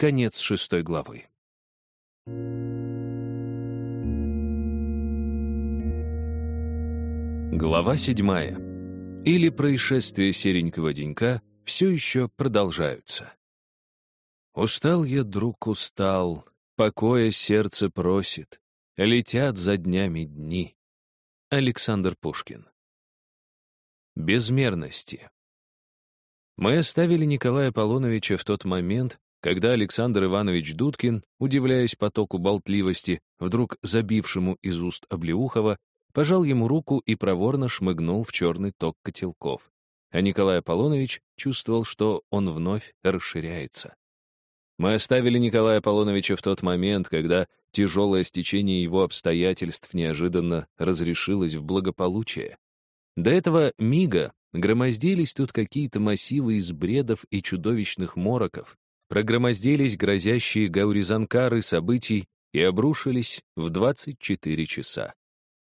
Конец шестой главы. Глава седьмая. Или происшествия серенького денька все еще продолжаются. Устал я, друг, устал, покоя сердце просит, летят за днями дни. Александр Пушкин. Безмерности. Мы оставили Николая Полоновича в тот момент, когда Александр Иванович Дудкин, удивляясь потоку болтливости, вдруг забившему из уст Облеухова, пожал ему руку и проворно шмыгнул в черный ток котелков. А Николай Аполлонович чувствовал, что он вновь расширяется. Мы оставили Николая Аполлоновича в тот момент, когда тяжелое стечение его обстоятельств неожиданно разрешилось в благополучие. До этого мига громоздились тут какие-то массивы из бредов и чудовищных мороков, прогромоздились грозящие гауризанкары событий и обрушились в 24 часа.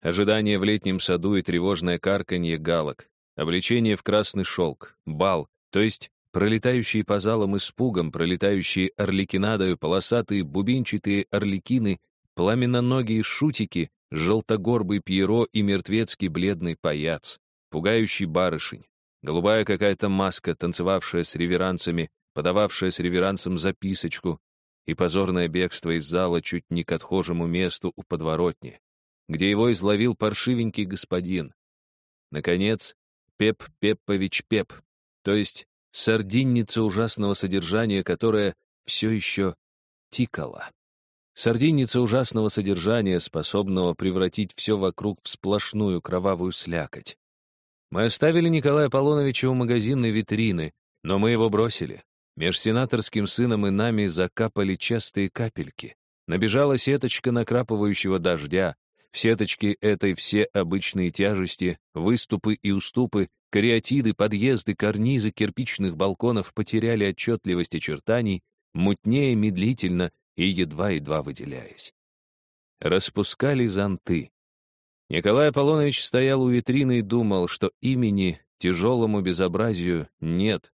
Ожидание в летнем саду и тревожное карканье галок, обличение в красный шелк, бал, то есть пролетающие по залам испугом, пролетающие орликинадою, полосатые бубинчатые орликины, пламенноногие шутики, желтогорбый Пьеро и мертвецкий бледный паяц, пугающий барышень, голубая какая-то маска, танцевавшая с реверансами, подававшая с реверансом записочку, и позорное бегство из зала чуть не к отхожему месту у подворотни, где его изловил паршивенький господин. Наконец, Пеп Пеппович Пеп, то есть сардинница ужасного содержания, которая все еще тикала. Сардинница ужасного содержания, способного превратить все вокруг в сплошную кровавую слякоть. Мы оставили Николая Аполлоновича у магазинной витрины, но мы его бросили. Меж сенаторским сыном и нами закапали частые капельки. Набежала сеточка накрапывающего дождя. В сеточке этой все обычные тяжести, выступы и уступы, кариатиды, подъезды, карнизы кирпичных балконов потеряли отчетливость очертаний, мутнее медлительно и едва-едва выделяясь. Распускали зонты. Николай Аполлонович стоял у витрины и думал, что имени тяжелому безобразию нет,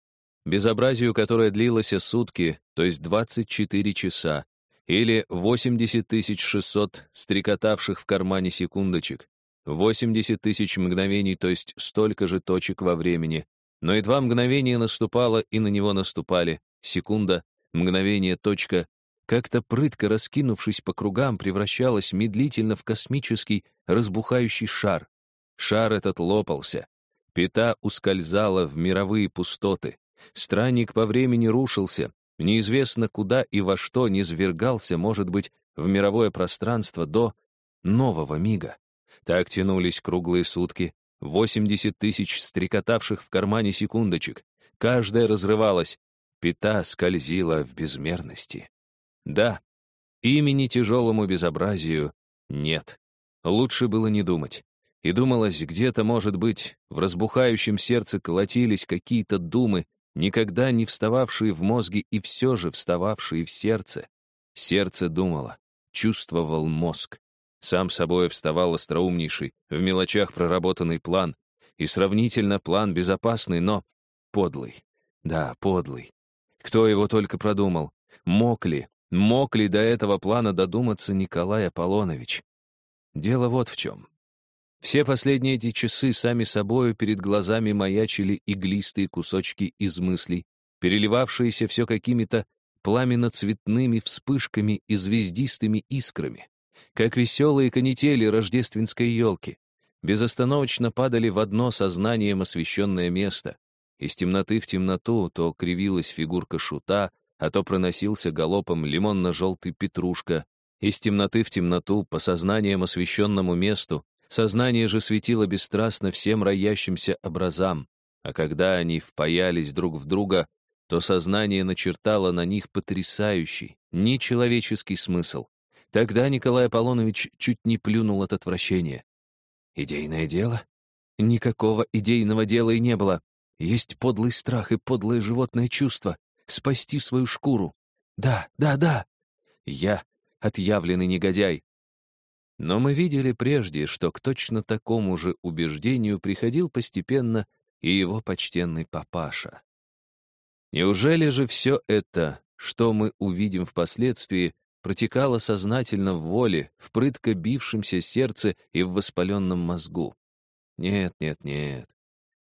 безобразию, которое длилось сутки, то есть 24 часа, или 80 600 стрекотавших в кармане секундочек, 80 тысяч мгновений, то есть столько же точек во времени, но и два мгновения наступало, и на него наступали, секунда, мгновение, точка, как-то прытко раскинувшись по кругам, превращалась медлительно в космический разбухающий шар. Шар этот лопался. Пята ускользала в мировые пустоты. Странник по времени рушился, неизвестно куда и во что низвергался, может быть, в мировое пространство до нового мига. Так тянулись круглые сутки, 80 тысяч стрекотавших в кармане секундочек. Каждая разрывалась, пята скользила в безмерности. Да, имени тяжелому безобразию нет. Лучше было не думать. И думалось, где-то, может быть, в разбухающем сердце колотились какие-то думы, никогда не встававшие в мозге и все же встававшие в сердце. Сердце думало, чувствовал мозг. Сам собой вставал остроумнейший, в мелочах проработанный план, и сравнительно план безопасный, но подлый. Да, подлый. Кто его только продумал? Мог ли, мог ли до этого плана додуматься Николай Аполлонович? Дело вот в чем. Все последние эти часы сами собою перед глазами маячили иглистые кусочки из мыслей, переливавшиеся все какими-то пламенно-цветными вспышками и звездистыми искрами, как веселые канители рождественской елки, безостановочно падали в одно сознанием освещенное место. Из темноты в темноту то кривилась фигурка шута, а то проносился галопом лимонно-желтый петрушка. Из темноты в темноту, по сознаниям освещенному месту, Сознание же светило бесстрастно всем роящимся образам, а когда они впаялись друг в друга, то сознание начертало на них потрясающий, нечеловеческий смысл. Тогда Николай Аполлонович чуть не плюнул от отвращения. Идейное дело? Никакого идейного дела и не было. Есть подлый страх и подлое животное чувство — спасти свою шкуру. Да, да, да. Я — отъявленный негодяй, но мы видели прежде, что к точно такому же убеждению приходил постепенно и его почтенный папаша. Неужели же все это что мы увидим впоследствии, протекало сознательно в воле, в прытко бившемся сердце и в воспаленном мозгу. Нет, нет, нет.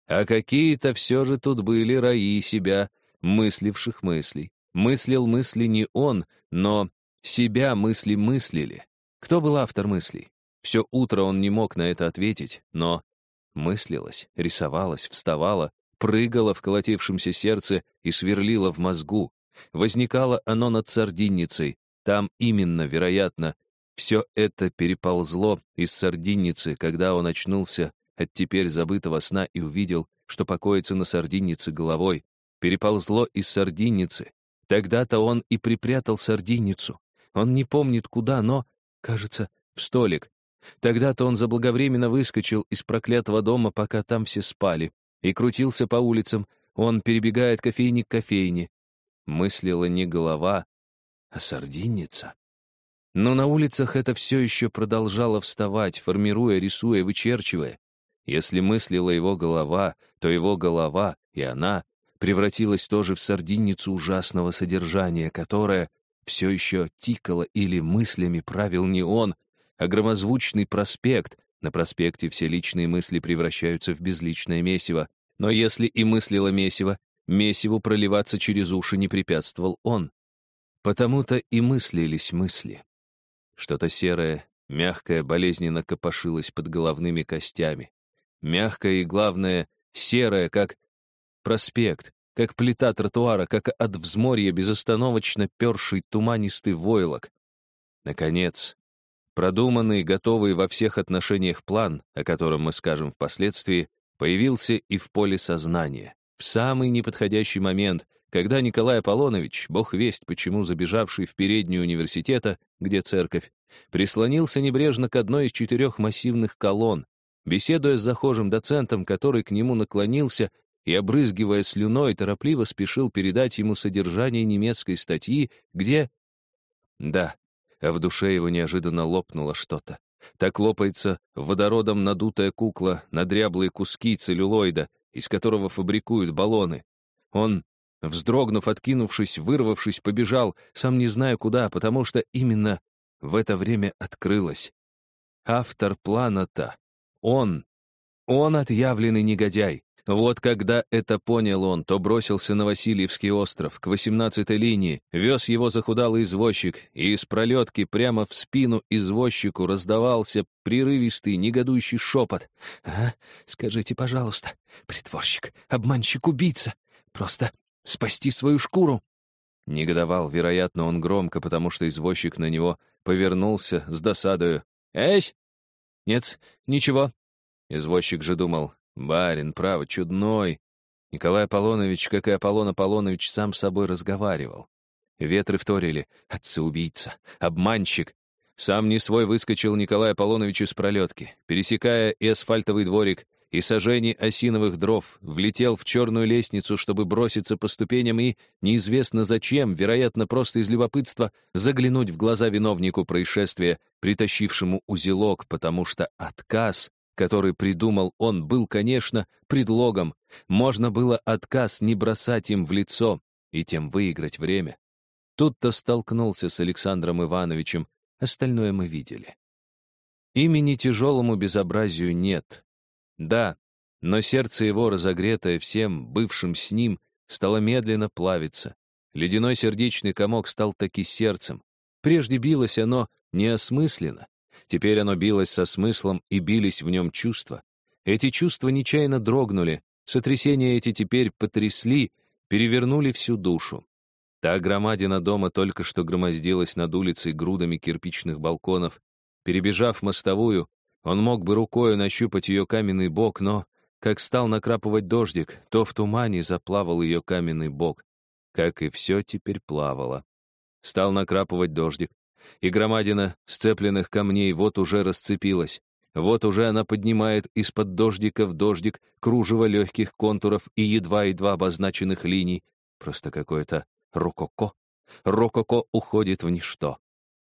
А какие-то все же тут были раи себя, мысливших мыслей. Мыслил мысли не он, но себя мысли мыслили. Кто был автор мыслей? Все утро он не мог на это ответить, но мыслилось, рисовалось, вставало, прыгало в колотившемся сердце и сверлило в мозгу. Возникало оно над сардинницей. Там именно, вероятно, все это переползло из сардинницы, когда он очнулся от теперь забытого сна и увидел, что покоится на сардиннице головой. Переползло из сардинницы. Тогда-то он и припрятал сардинницу. Он не помнит куда, но, кажется, в столик. Тогда-то он заблаговременно выскочил из проклятого дома, пока там все спали и крутился по улицам. Он перебегает кофейник к кофейне. Мыслила не голова, а сардинница. Но на улицах это все еще продолжало вставать, формируя, рисуя, вычерчивая. Если мыслила его голова, то его голова, и она, превратилась тоже в сардинницу ужасного содержания, которая все еще тикала или мыслями правил не он, а громозвучный проспект, на проспекте все личные мысли превращаются в безличное месиво. Но если и мыслило месиво, месиву проливаться через уши не препятствовал он. Потому-то и мыслились мысли. Что-то серое, мягкое, болезненно копошилось под головными костями. Мягкое и, главное, серое, как проспект, как плита тротуара, как от взморья безостановочно перший туманистый войлок. Наконец, Продуманный, готовый во всех отношениях план, о котором мы скажем впоследствии, появился и в поле сознания. В самый неподходящий момент, когда Николай Аполлонович, бог весть почему забежавший в переднюю университета, где церковь, прислонился небрежно к одной из четырех массивных колонн, беседуя с захожим доцентом, который к нему наклонился и, обрызгивая слюной, торопливо спешил передать ему содержание немецкой статьи, где... Да, а в душе его неожиданно лопнуло что-то. Так лопается водородом надутая кукла на дряблые куски целлюлоида, из которого фабрикуют баллоны. Он, вздрогнув, откинувшись, вырвавшись, побежал, сам не зная куда, потому что именно в это время открылось. Автор плана-то. Он. Он отъявленный негодяй. Вот когда это понял он, то бросился на Васильевский остров, к 18-й линии, вез его захудалый извозчик, и из пролетки прямо в спину извозчику раздавался прерывистый, негодующий шепот. «А, скажите, пожалуйста, притворщик, обманщик, убийца, просто спасти свою шкуру!» Негодовал, вероятно, он громко, потому что извозчик на него повернулся с досадою. «Эсь!» «Нет, ничего». Извозчик же думал, Барин, право, чудной. Николай Аполлонович, как и Аполлон Аполлонович, сам с собой разговаривал. Ветры вторили. Отца-убийца, обманщик. Сам не свой выскочил Николай Аполлонович из пролетки. Пересекая и асфальтовый дворик, и сожжение осиновых дров, влетел в черную лестницу, чтобы броситься по ступеням и, неизвестно зачем, вероятно, просто из любопытства, заглянуть в глаза виновнику происшествия, притащившему узелок, потому что отказ который придумал он, был, конечно, предлогом. Можно было отказ не бросать им в лицо и тем выиграть время. Тут-то столкнулся с Александром Ивановичем, остальное мы видели. Имени тяжелому безобразию нет. Да, но сердце его, разогретое всем бывшим с ним, стало медленно плавиться. Ледяной сердечный комок стал таки сердцем. Прежде билось оно неосмысленно, Теперь оно билось со смыслом, и бились в нем чувства. Эти чувства нечаянно дрогнули, сотрясения эти теперь потрясли, перевернули всю душу. Та громадина дома только что громоздилась над улицей грудами кирпичных балконов. Перебежав мостовую, он мог бы рукою нащупать ее каменный бок, но, как стал накрапывать дождик, то в тумане заплавал ее каменный бок, как и все теперь плавало. Стал накрапывать дождик, и громадина сцепленных камней вот уже расцепилась. Вот уже она поднимает из-под дождика в дождик кружево легких контуров и едва-едва обозначенных линий. Просто какое-то рококо. Рококо уходит в ничто.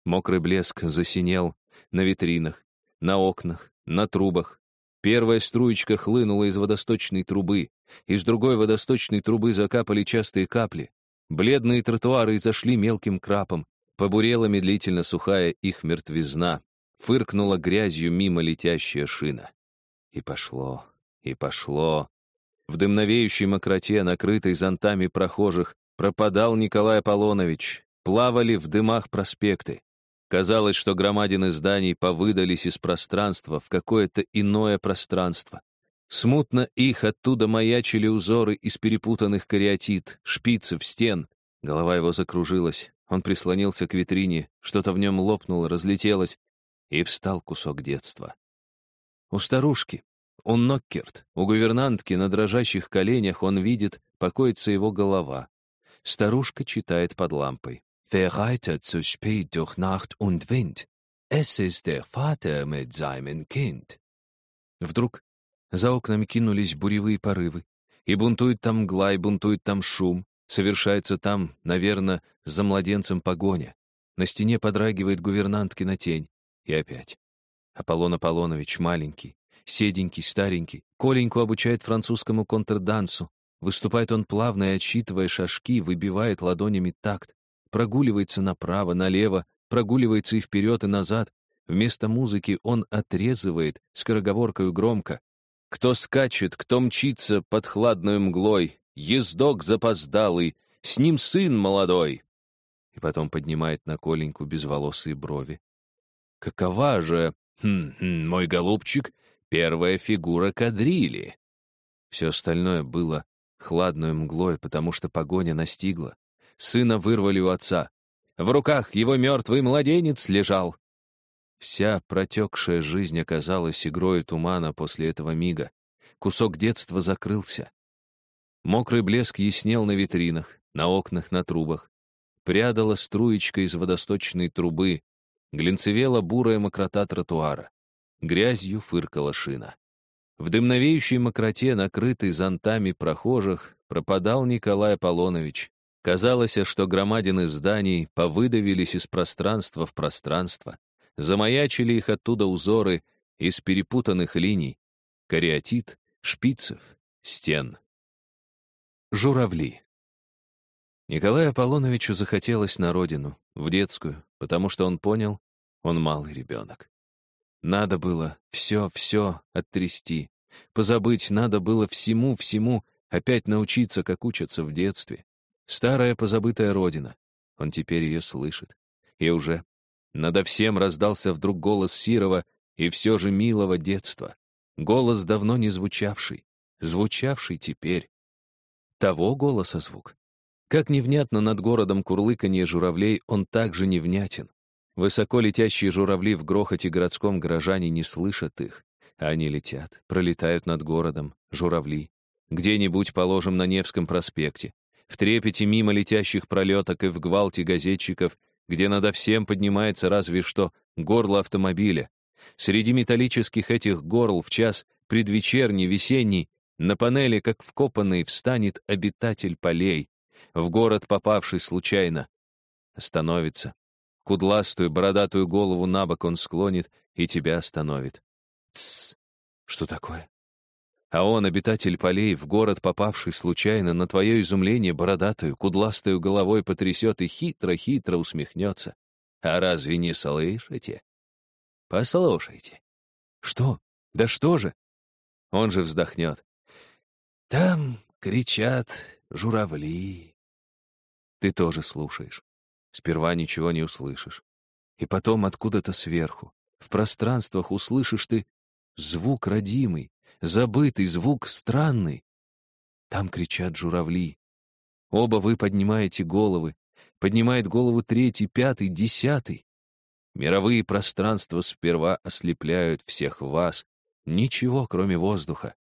Мокрый блеск засинел на витринах, на окнах, на трубах. Первая струечка хлынула из водосточной трубы. Из другой водосточной трубы закапали частые капли. Бледные тротуары изошли мелким крапом, побурела медлительно сухая их мертвизна, фыркнула грязью мимо летящая шина. И пошло, и пошло. В дымновеющей мокроте, накрытой зонтами прохожих, пропадал Николай Аполлонович, плавали в дымах проспекты. Казалось, что громадины зданий повыдались из пространства в какое-то иное пространство. Смутно их оттуда маячили узоры из перепутанных кариатид, шпицев, стен. Голова его закружилась, он прислонился к витрине, что-то в нем лопнуло, разлетелось, и встал кусок детства. У старушки, у Ноккерт, у гувернантки на дрожащих коленях он видит, покоится его голова. Старушка читает под лампой. Wer reitet so spät durch Nacht und Wind? Es ist der Vater mit seinem Kind. Вдруг за окнами кинулись буревые порывы, и бунтует там мгла, и бунтует там шум, совершается там, наверное, за младенцем погоня. На стене подрагивает гувернанткина тень. И опять. Аполлон Аполлонович маленький, седенький, старенький, Коленьку обучает французскому контрдансу. Выступает он плавно и, отсчитывая шажки, выбивает ладонями такт прогуливается направо, налево, прогуливается и вперед, и назад. Вместо музыки он отрезывает, скороговоркою громко. Кто скачет, кто мчится под хладной мглой, ездок запоздалый, с ним сын молодой. И потом поднимает на Коленьку безволосые брови. Какова же, хм, хм, мой голубчик, первая фигура кадрили? Все остальное было хладной мглой, потому что погоня настигла. Сына вырвали у отца. В руках его мертвый младенец лежал. Вся протекшая жизнь оказалась игрой тумана после этого мига. Кусок детства закрылся. Мокрый блеск яснел на витринах, на окнах, на трубах. Прядала струечка из водосточной трубы, глинцевела бурая мокрота тротуара. Грязью фыркала шина. В дымновеющей мокроте, накрытой зонтами прохожих, пропадал Николай Аполлонович, Казалось, что громадины зданий повыдавились из пространства в пространство, замаячили их оттуда узоры из перепутанных линий, кариатид, шпицев, стен. Журавли. Николаю Аполлоновичу захотелось на родину, в детскую, потому что он понял, он малый ребенок. Надо было все-все оттрясти, позабыть надо было всему-всему опять научиться, как учатся в детстве. Старая позабытая родина. Он теперь ее слышит. И уже надо всем раздался вдруг голос Сирова и все же милого детства. Голос, давно не звучавший, звучавший теперь. Того голоса звук. Как невнятно над городом курлыканье журавлей, он также невнятен. Высоко летящие журавли в грохоте городском горожане не слышат их. Они летят, пролетают над городом, журавли. Где-нибудь, положим, на Невском проспекте в трепете мимо летящих пролеток и в гвалте газетчиков, где надо всем поднимается разве что горло автомобиля. Среди металлических этих горл в час предвечерний, весенний, на панели, как вкопанный, встанет обитатель полей, в город попавший случайно. Остановится. Кудластую, бородатую голову на бок он склонит и тебя остановит. Тссс! Что такое? А он, обитатель полей, в город попавший случайно, на твое изумление бородатую, кудластую головой потрясет и хитро-хитро усмехнется. А разве не слышите? Послушайте. Что? Да что же? Он же вздохнет. Там кричат журавли. Ты тоже слушаешь. Сперва ничего не услышишь. И потом откуда-то сверху, в пространствах услышишь ты звук родимый, забытый звук странный. Там кричат журавли. Оба вы поднимаете головы. Поднимает голову третий, пятый, десятый. Мировые пространства сперва ослепляют всех вас. Ничего, кроме воздуха.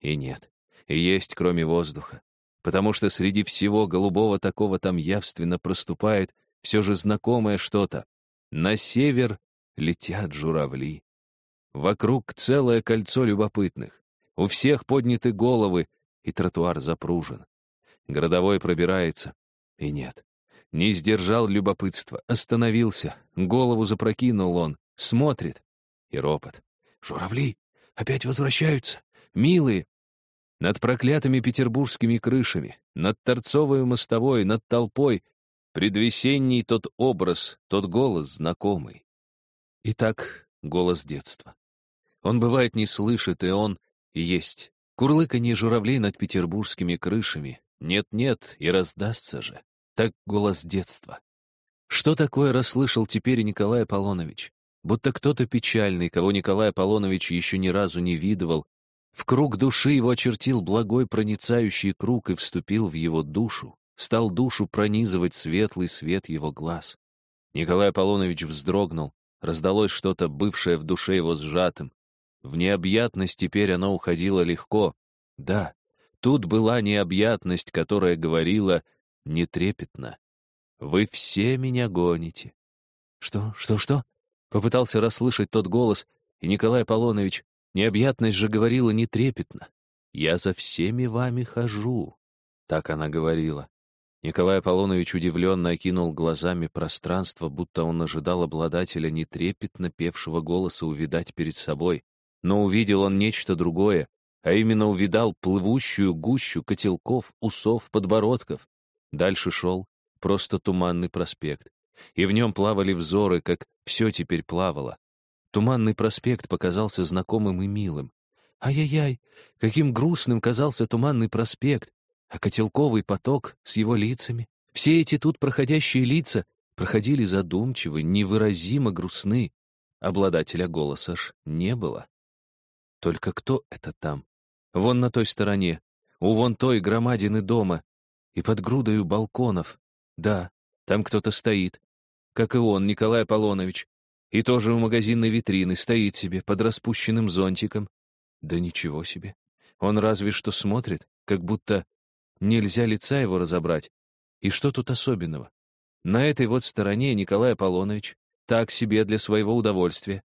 И нет, есть, кроме воздуха. Потому что среди всего голубого такого там явственно проступает все же знакомое что-то. На север летят журавли. Вокруг целое кольцо любопытных. У всех подняты головы, и тротуар запружен. Городовой пробирается. И нет. Не сдержал любопытства, остановился. Голову запрокинул он. Смотрит. И ропот. «Журавли! Опять возвращаются! Милые!» Над проклятыми петербургскими крышами, над торцовой мостовой, над толпой, предвесенний тот образ, тот голос знакомый. Итак, голос детства. Он бывает не слышит, и он есть. Курлыканье журавлей над петербургскими крышами. Нет-нет, и раздастся же. Так голос детства. Что такое расслышал теперь Николай Аполлонович? Будто кто-то печальный, кого Николай Аполлонович еще ни разу не видывал, в круг души его очертил благой проницающий круг и вступил в его душу, стал душу пронизывать светлый свет его глаз. Николай Аполлонович вздрогнул, раздалось что-то, бывшее в душе его сжатым. В необъятность теперь оно уходило легко. Да, тут была необъятность, которая говорила нетрепетно. «Вы все меня гоните». «Что, что, что?» Попытался расслышать тот голос, и Николай Аполлонович Необъятность же говорила нетрепетно. «Я за всеми вами хожу», — так она говорила. Николай Аполлонович удивленно окинул глазами пространство, будто он ожидал обладателя нетрепетно певшего голоса увидать перед собой. Но увидел он нечто другое, а именно увидал плывущую гущу котелков, усов, подбородков. Дальше шел просто туманный проспект. И в нем плавали взоры, как все теперь плавало. Туманный проспект показался знакомым и милым. Ай-яй-яй, каким грустным казался Туманный проспект, а Котелковый поток с его лицами. Все эти тут проходящие лица проходили задумчивы, невыразимо грустны. Обладателя голоса ж не было. Только кто это там? Вон на той стороне, у вон той громадины дома и под грудою балконов. Да, там кто-то стоит, как и он, Николай Аполлонович, и тоже у магазинной витрины стоит себе под распущенным зонтиком. Да ничего себе. Он разве что смотрит, как будто нельзя лица его разобрать. И что тут особенного? На этой вот стороне Николай Аполлонович, так себе для своего удовольствия.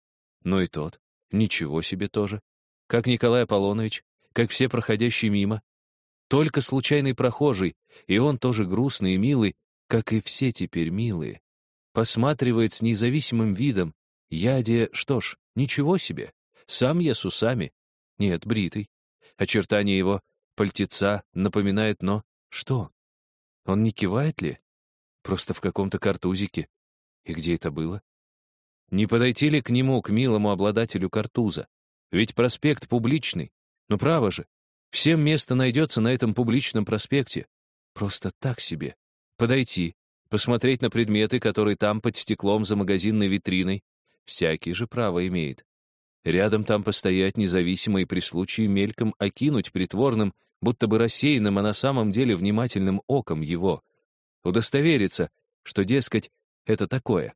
Ну и тот, ничего себе тоже. Как Николай Аполлонович, как все проходящие мимо. Только случайный прохожий, и он тоже грустный и милый, как и все теперь милые посматривает с независимым видом. Яде, что ж, ничего себе. Сам я с усами. Нет, бритый. Очертания его пальтеца напоминает, но что? Он не кивает ли? Просто в каком-то картузике. И где это было? Не подойти ли к нему, к милому обладателю картуза? Ведь проспект публичный. Ну, право же. Всем место найдется на этом публичном проспекте. Просто так себе. Подойти, посмотреть на предметы, которые там под стеклом за магазинной витриной. Всякий же право имеет. Рядом там постоять независимо и при случае мельком окинуть притворным, будто бы рассеянным, а на самом деле внимательным оком его. Удостовериться, что, дескать, это такое.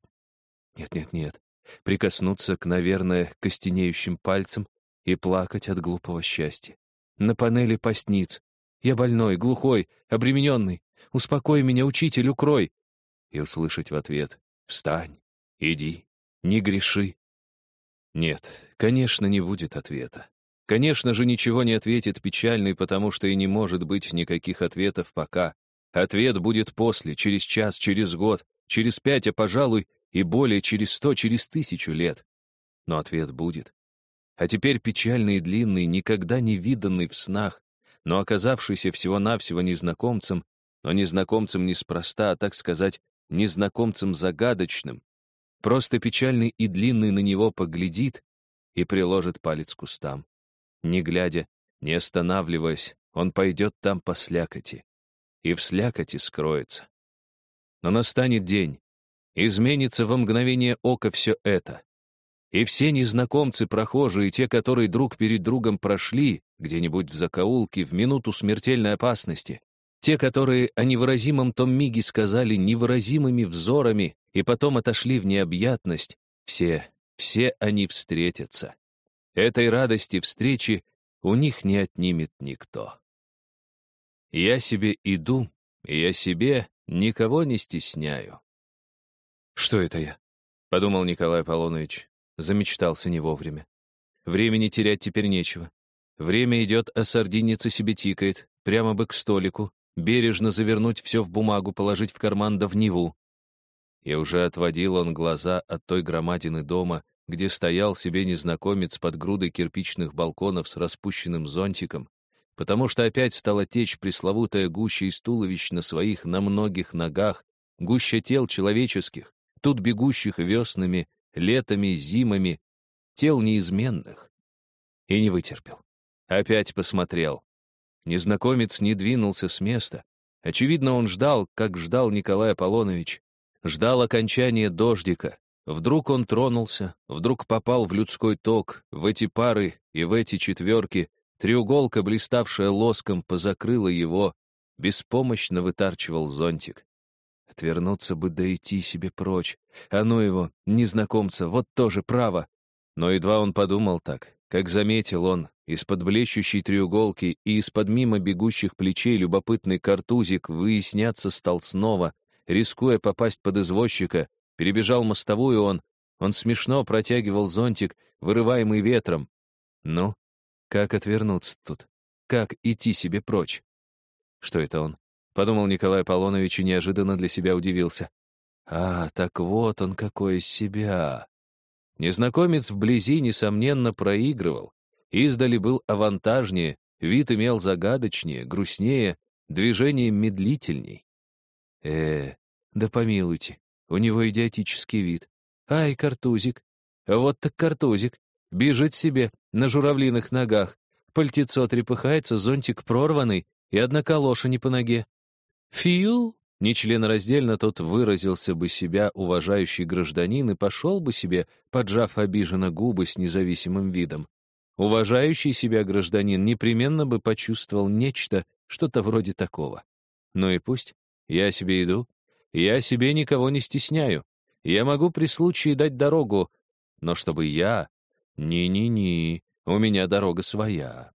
Нет-нет-нет. Прикоснуться к, наверное, костенеющим пальцам и плакать от глупого счастья. На панели постниц. Я больной, глухой, обремененный. Успокой меня, учитель, укрой и услышать в ответ «Встань, иди, не греши». Нет, конечно, не будет ответа. Конечно же, ничего не ответит печальный, потому что и не может быть никаких ответов пока. Ответ будет после, через час, через год, через пять, а, пожалуй, и более через сто, через тысячу лет. Но ответ будет. А теперь печальный и длинный, никогда не виданный в снах, но оказавшийся всего-навсего незнакомцем, но незнакомцем неспроста, а, так сказать, незнакомцем загадочным, просто печальный и длинный на него поглядит и приложит палец к кустам. Не глядя, не останавливаясь, он пойдет там по слякоти, и в слякоти скроется. Но настанет день, изменится во мгновение ока все это. И все незнакомцы, прохожие, те, которые друг перед другом прошли, где-нибудь в закоулке, в минуту смертельной опасности, те, которые о невыразимом том миге сказали невыразимыми взорами и потом отошли в необъятность, все, все они встретятся. Этой радости встречи у них не отнимет никто. Я себе иду, я себе никого не стесняю. «Что это я?» — подумал Николай Аполлонович. Замечтался не вовремя. Времени терять теперь нечего. Время идет, а сардинница себе тикает, прямо бы к столику, бережно завернуть все в бумагу, положить в карман да в Неву. И уже отводил он глаза от той громадины дома, где стоял себе незнакомец под грудой кирпичных балконов с распущенным зонтиком, потому что опять стала течь пресловутая гуща из туловищ на своих на многих ногах, гуща тел человеческих, тут бегущих веснами, летами, зимами, тел неизменных. И не вытерпел. Опять посмотрел. Незнакомец не двинулся с места. Очевидно, он ждал, как ждал Николай Аполлонович. Ждал окончания дождика. Вдруг он тронулся, вдруг попал в людской ток, в эти пары и в эти четверки. Треуголка, блиставшая лоском, позакрыла его, беспомощно вытарчивал зонтик. Отвернуться бы да идти себе прочь. А ну его, незнакомца, вот тоже право. Но едва он подумал так, как заметил он, из-под блещущей треуголки и из-под мимо бегущих плечей любопытный картузик выясняться стал снова, рискуя попасть под извозчика, перебежал мостовую он, он смешно протягивал зонтик, вырываемый ветром. Ну, как отвернуться тут? Как идти себе прочь? Что это он? Подумал Николай Аполлонович и неожиданно для себя удивился. А, так вот он какой из себя. Незнакомец вблизи, несомненно, проигрывал. Издали был авантажнее, вид имел загадочнее, грустнее, движение медлительней. Э, да помилуйте, у него идиотический вид. Ай, картузик. Вот так картузик. Бежит себе на журавлиных ногах. Пальтецо трепыхается, зонтик прорванный и одна калоша не по ноге. Фью! Нечленораздельно тот выразился бы себя уважающий гражданин и пошел бы себе, поджав обиженно губы с независимым видом. Уважающий себя гражданин непременно бы почувствовал нечто, что-то вроде такого. Ну и пусть. Я себе иду. Я себе никого не стесняю. Я могу при случае дать дорогу. Но чтобы я... Ни-ни-ни, у меня дорога своя.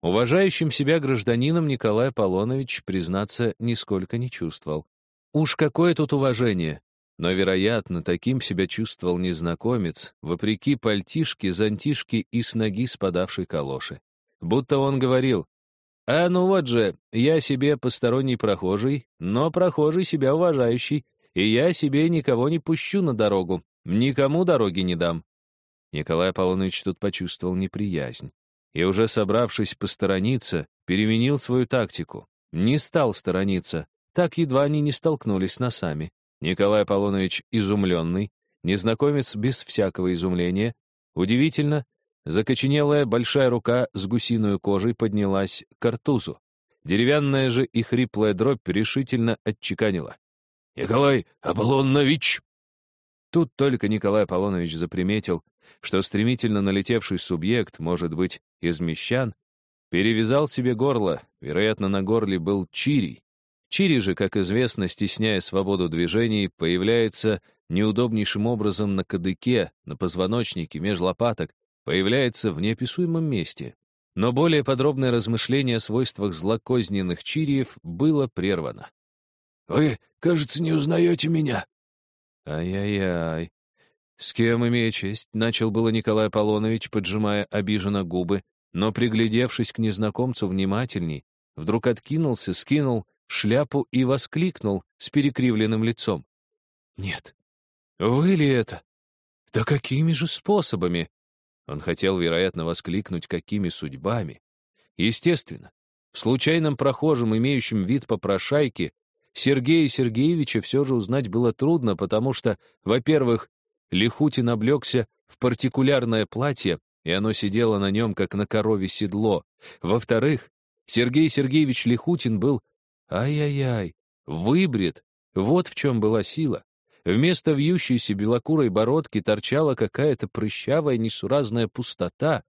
Уважающим себя гражданином Николай Аполлонович, признаться, нисколько не чувствовал. Уж какое тут уважение! Но, вероятно, таким себя чувствовал незнакомец, вопреки пальтишке, зонтишке и с ноги спадавшей калоши. Будто он говорил, «А ну вот же, я себе посторонний прохожий, но прохожий себя уважающий, и я себе никого не пущу на дорогу, никому дороги не дам». Николай Аполлонович тут почувствовал неприязнь и, уже собравшись посторониться, переменил свою тактику. Не стал сторониться, так едва они не столкнулись носами. Николай Аполлонович изумленный, незнакомец без всякого изумления. Удивительно, закоченелая большая рука с гусиной кожей поднялась к картузу. Деревянная же и хриплая дробь решительно отчеканила. «Николай Аполлонович!» Тут только Николай Аполлонович заприметил, что стремительно налетевший субъект, может быть, из мещан, перевязал себе горло, вероятно, на горле был чирий. Чири же, как известно, стесняя свободу движений, появляется неудобнейшим образом на кадыке, на позвоночнике, меж лопаток, появляется в неописуемом месте. Но более подробное размышление о свойствах злокозненных чириев было прервано. «Вы, кажется, не узнаете меня». «Ай-яй-яй, «С кем имею честь?» — начал было Николай Аполлонович, поджимая обиженно губы, но, приглядевшись к незнакомцу внимательней, вдруг откинулся, скинул шляпу и воскликнул с перекривленным лицом. «Нет, вы ли это? Да какими же способами?» Он хотел, вероятно, воскликнуть, какими судьбами. Естественно, в случайном прохожем, имеющем вид попрошайки, Сергея Сергеевича все же узнать было трудно, потому что, во-первых, Лихутин облегся в партикулярное платье, и оно сидело на нем, как на корове седло. Во-вторых, Сергей Сергеевич Лихутин был, ай-яй-яй, выбрит. Вот в чем была сила. Вместо вьющейся белокурой бородки торчала какая-то прыщавая несуразная пустота.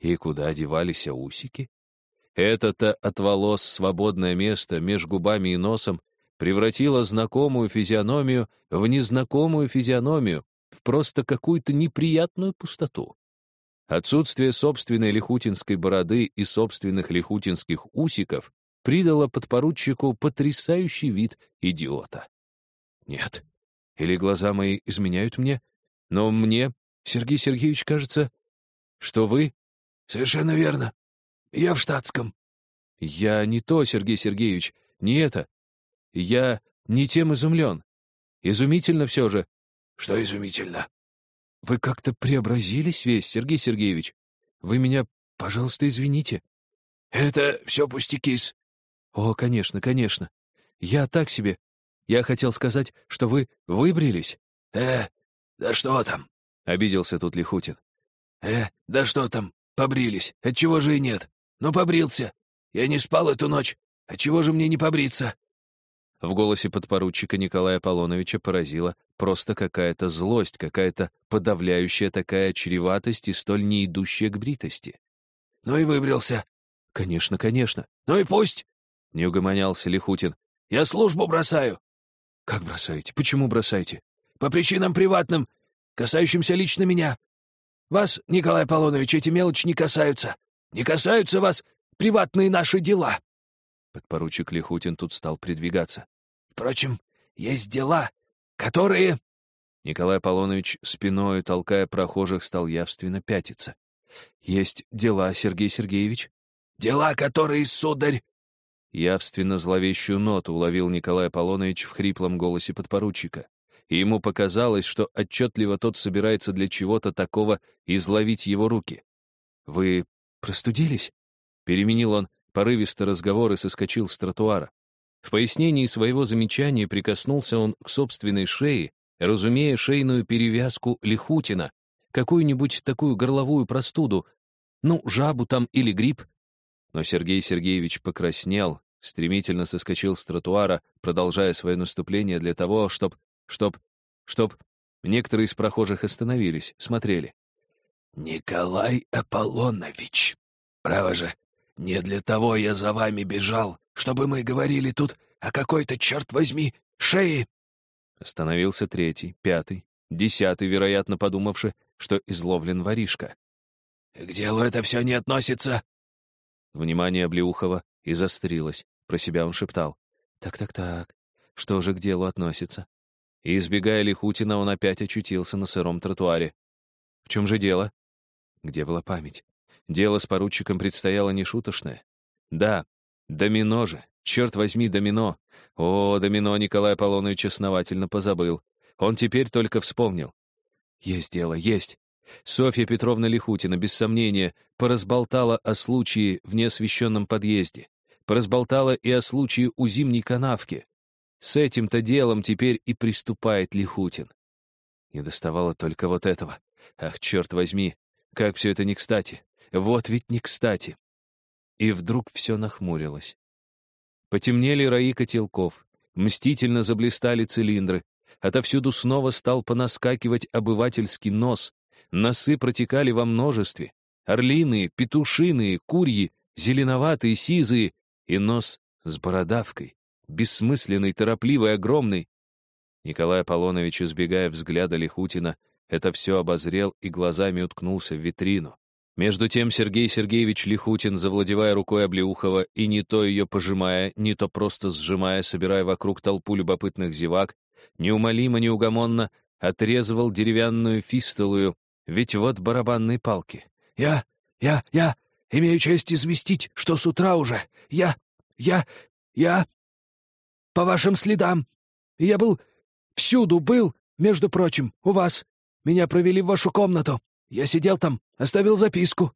И куда девались усики? Это-то от волос свободное место меж губами и носом превратило знакомую физиономию в незнакомую физиономию, в просто какую-то неприятную пустоту. Отсутствие собственной лихутинской бороды и собственных лихутинских усиков придало подпоручику потрясающий вид идиота. Нет, или глаза мои изменяют мне, но мне, Сергей Сергеевич, кажется, что вы... Совершенно верно. Я в штатском. Я не то, Сергей Сергеевич, не это. Я не тем изумлен. Изумительно все же, что изумительно. Вы как-то преобразились весь, Сергей Сергеевич. Вы меня, пожалуйста, извините. Это все пустяки-с. О, конечно, конечно. Я так себе. Я хотел сказать, что вы выбрились. Э, да что там? Обиделся тут Лихутин. Э, да что там? Побрились. Отчего же и нет? Ну, побрился. Я не спал эту ночь. Отчего же мне не побриться? В голосе подпоручика Николая Аполлоновича поразила просто какая-то злость, какая-то подавляющая такая чреватость и столь не идущая к бритости. «Ну и выбрился». «Конечно, конечно». «Ну и пусть», — не угомонялся Лихутин. «Я службу бросаю». «Как бросаете? Почему бросаете?» «По причинам приватным, касающимся лично меня. Вас, Николай Аполлонович, эти мелочи не касаются. Не касаются вас приватные наши дела». Подпоручик Лихутин тут стал придвигаться. «Впрочем, есть дела, которые...» Николай Аполлонович, спиной толкая прохожих, стал явственно пятиться. «Есть дела, Сергей Сергеевич?» «Дела, которые, сударь...» Явственно зловещую ноту уловил Николай Аполлонович в хриплом голосе подпоручика. И ему показалось, что отчетливо тот собирается для чего-то такого изловить его руки. «Вы простудились?» Переменил он порывисто разговор и соскочил с тротуара. В пояснении своего замечания прикоснулся он к собственной шее, разумея шейную перевязку Лихутина, какую-нибудь такую горловую простуду, ну, жабу там или грипп. Но Сергей Сергеевич покраснел, стремительно соскочил с тротуара, продолжая свое наступление для того, чтоб, чтоб, чтоб... Некоторые из прохожих остановились, смотрели. «Николай Аполлонович, право же, не для того я за вами бежал, чтобы мы говорили тут о какой-то, черт возьми, шее!» Остановился третий, пятый, десятый, вероятно, подумавши, что изловлен воришка. «К делу это все не относится!» Внимание Облеухова и застрилось. Про себя он шептал. «Так-так-так, что же к делу относится?» И, избегая Лихутина, он опять очутился на сыром тротуаре. В чем же дело? Где была память? Дело с поручиком предстояло нешуточное. Да, домино же, черт возьми, домино. О, домино Николай Аполлонович основательно позабыл. Он теперь только вспомнил. Есть дело, есть. Софья Петровна Лихутина, без сомнения, поразболтала о случае в неосвещенном подъезде. Поразболтала и о случае у зимней канавки. С этим-то делом теперь и приступает Лихутин. Не доставало только вот этого. Ах, черт возьми, как все это не кстати. Вот ведь не кстати. И вдруг все нахмурилось. Потемнели раи котелков, мстительно заблистали цилиндры, отовсюду снова стал понаскакивать обывательский нос, носы протекали во множестве, орлиные, петушиные, курьи, зеленоватые, сизые, и нос с бородавкой, бессмысленный, торопливый, огромный. Николай Аполлонович, избегая взгляда Лихутина, это все обозрел и глазами уткнулся в витрину. Между тем Сергей Сергеевич Лихутин, завладевая рукой Облеухова и не то ее пожимая, не то просто сжимая, собирая вокруг толпу любопытных зевак, неумолимо, неугомонно отрезывал деревянную фистолую, ведь вот барабанные палки. «Я, я, я имею честь известить, что с утра уже я, я, я по вашим следам. Я был, всюду был, между прочим, у вас. Меня провели в вашу комнату. Я сидел там, оставил записку».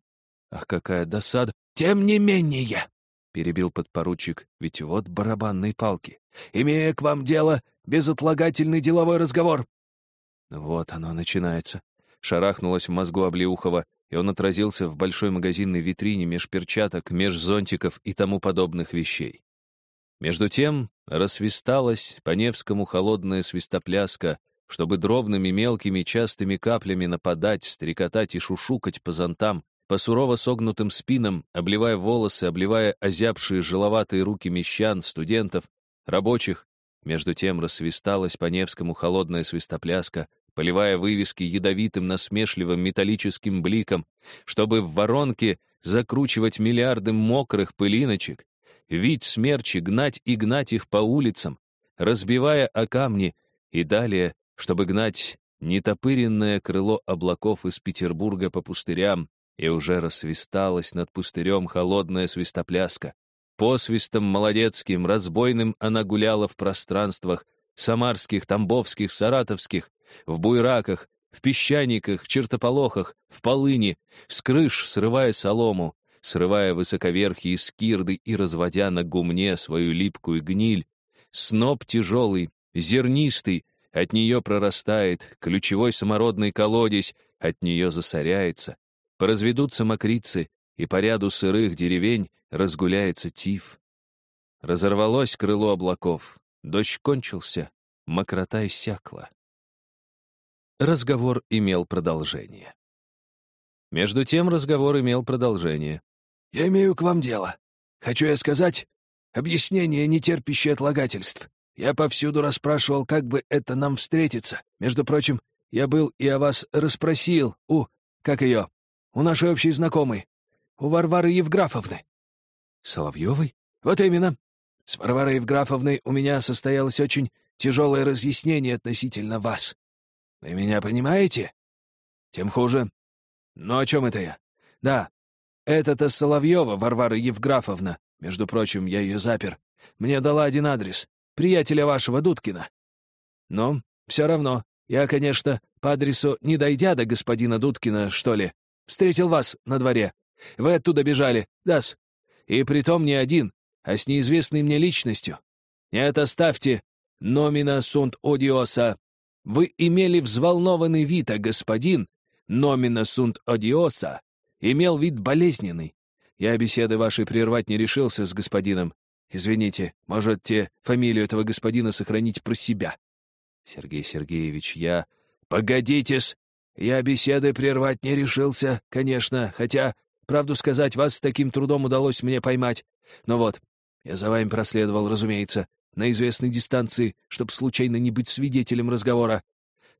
«Ах, какая досада!» «Тем не менее!» — перебил подпоручик, ведь вот барабанные палки. «Имея к вам дело, безотлагательный деловой разговор». Вот оно начинается. Шарахнулось в мозгу Облеухова, и он отразился в большой магазинной витрине меж перчаток, меж зонтиков и тому подобных вещей. Между тем рассвисталась по Невскому холодная свистопляска, чтобы дробными мелкими частыми каплями нападать, стрекотать и шушукать по зонтам, по сурово согнутым спинам, обливая волосы, обливая озябшие жиловатые руки мещан, студентов, рабочих. Между тем рассвисталась по Невскому холодная свистопляска, поливая вывески ядовитым насмешливым металлическим бликом, чтобы в воронке закручивать миллиарды мокрых пылиночек, вид смерчи, гнать и гнать их по улицам, разбивая о камни, и далее чтобы гнать нетопыренное крыло облаков из Петербурга по пустырям, и уже рассвисталась над пустырем холодная свистопляска. Посвистом молодецким, разбойным она гуляла в пространствах самарских, тамбовских, саратовских, в буйраках, в песчаниках, в чертополохах, в полыни, с крыш срывая солому, срывая высоковерхие скирды и разводя на гумне свою липкую гниль. Сноп тяжелый, зернистый, от нее прорастает, ключевой самородный колодец, от нее засоряется. Поразведутся мокрицы, и по ряду сырых деревень разгуляется тиф. Разорвалось крыло облаков, дождь кончился, мокрота иссякла. Разговор имел продолжение. Между тем разговор имел продолжение. «Я имею к вам дело. Хочу я сказать, объяснение, не терпящее отлагательств. Я повсюду расспрашивал, как бы это нам встретиться. Между прочим, я был и о вас расспросил у... как ее? У нашей общей знакомой. У Варвары Евграфовны». «Соловьевой?» «Вот именно. С Варварой Евграфовной у меня состоялось очень тяжелое разъяснение относительно вас. Вы меня понимаете? Тем хуже. Но о чем это я? Да, это-то Соловьева Варвара Евграфовна. Между прочим, я ее запер. Мне дала один адрес. Приятеля вашего Дудкина. Но все равно, я, конечно, по адресу, не дойдя до господина Дудкина, что ли, встретил вас на дворе. Вы оттуда бежали, дас. И притом не один, а с неизвестной мне личностью. Нет, оставьте. Номина сунт одиоса. Вы имели взволнованный вид, а господин, номина сунт одиоса, имел вид болезненный. Я беседы вашей прервать не решился с господином. Извините, можете фамилию этого господина сохранить про себя. Сергей Сергеевич, я... Погодитесь! Я беседы прервать не решился, конечно, хотя, правду сказать, вас с таким трудом удалось мне поймать. Но вот, я за вами проследовал, разумеется, на известной дистанции, чтобы случайно не быть свидетелем разговора.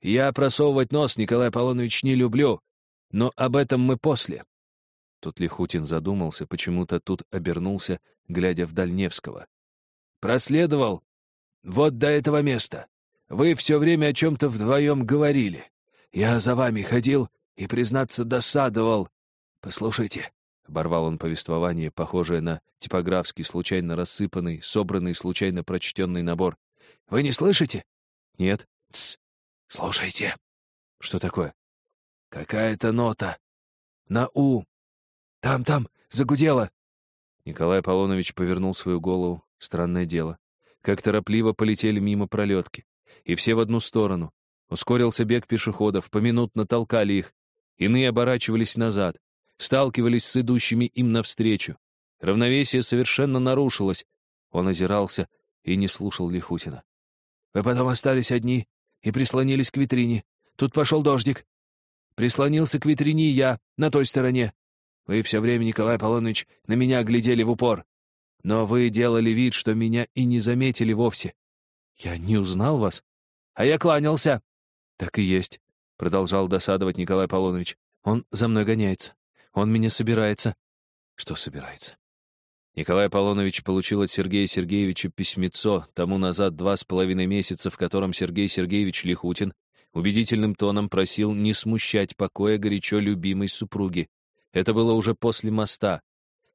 Я просовывать нос, Николай Аполлонович, не люблю, но об этом мы после». Тут Лихутин задумался, почему-то тут обернулся, глядя вдаль Невского. «Проследовал вот до этого места. Вы все время о чем-то вдвоем говорили. Я за вами ходил и, признаться, досадовал. Послушайте, Оборвал он повествование, похожее на типографский, случайно рассыпанный, собранный, случайно прочтенный набор. «Вы не слышите?» «Нет». «Тсс! Слушайте!» «Что такое?» «Какая-то нота. На «у». Там-там, загудело!» Николай Аполлонович повернул свою голову. Странное дело. Как торопливо полетели мимо пролетки. И все в одну сторону. Ускорился бег пешеходов, поминутно толкали их. Иные оборачивались назад сталкивались с идущими им навстречу. Равновесие совершенно нарушилось. Он озирался и не слушал Лихутина. «Вы потом остались одни и прислонились к витрине. Тут пошел дождик. Прислонился к витрине я, на той стороне. Вы все время, Николай Аполлоныч, на меня глядели в упор. Но вы делали вид, что меня и не заметили вовсе. Я не узнал вас, а я кланялся». «Так и есть», — продолжал досадовать Николай Аполлоныч. «Он за мной гоняется. Он меня собирается. Что собирается? Николай Аполлонович получил от Сергея Сергеевича письмецо тому назад два с половиной месяца, в котором Сергей Сергеевич Лихутин убедительным тоном просил не смущать покоя горячо любимой супруги. Это было уже после моста.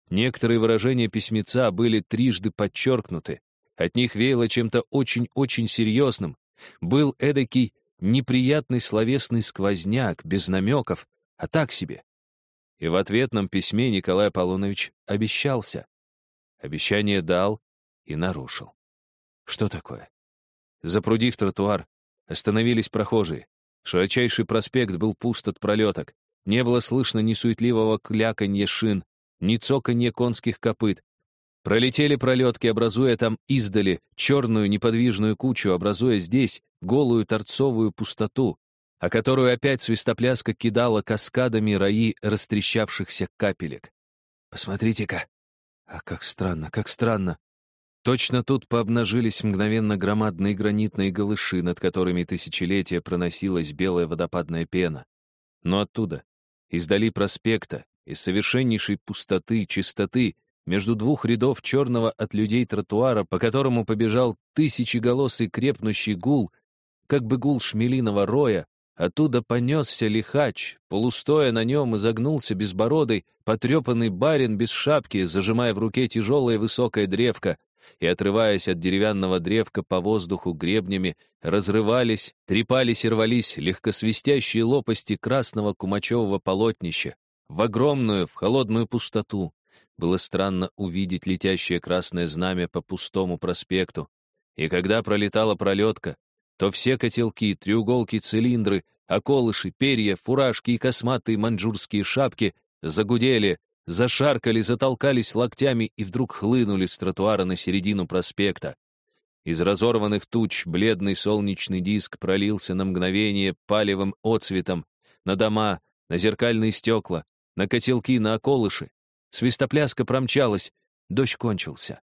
Некоторые выражения письмеца были трижды подчеркнуты. От них веяло чем-то очень-очень серьезным. Был эдакий неприятный словесный сквозняк, без намеков, а так себе. И в ответном письме Николай Аполлонович обещался. Обещание дал и нарушил. Что такое? Запрудив тротуар, остановились прохожие. Широчайший проспект был пуст от пролеток. Не было слышно ни суетливого кляканья шин, ни цоканья конских копыт. Пролетели пролетки, образуя там издали черную неподвижную кучу, образуя здесь голую торцовую пустоту а которую опять свистопляска кидала каскадами раи растрещавшихся капелек. «Посмотрите-ка! А как странно, как странно!» Точно тут пообнажились мгновенно громадные гранитные голыши, над которыми тысячелетия проносилась белая водопадная пена. Но оттуда, издали проспекта, из совершеннейшей пустоты, чистоты, между двух рядов черного от людей тротуара, по которому побежал тысячеголосый крепнущий гул, как бы гул шмелиного роя, Оттуда понесся лихач, полустоя на нем изогнулся безбородый, потрепанный барин без шапки, зажимая в руке тяжелое высокое древко, и, отрываясь от деревянного древка по воздуху гребнями, разрывались, трепались и рвались легкосвистящие лопасти красного кумачевого полотнища. в огромную, в холодную пустоту. Было странно увидеть летящее красное знамя по пустому проспекту. И когда пролетала пролетка, то все котелки, треуголки, цилиндры, околыши, перья, фуражки и косматые маньчжурские шапки загудели, зашаркали, затолкались локтями и вдруг хлынули с тротуара на середину проспекта. Из разорванных туч бледный солнечный диск пролился на мгновение палевым отцветом на дома, на зеркальные стекла, на котелки, на околыши. Свистопляска промчалась, дождь кончился.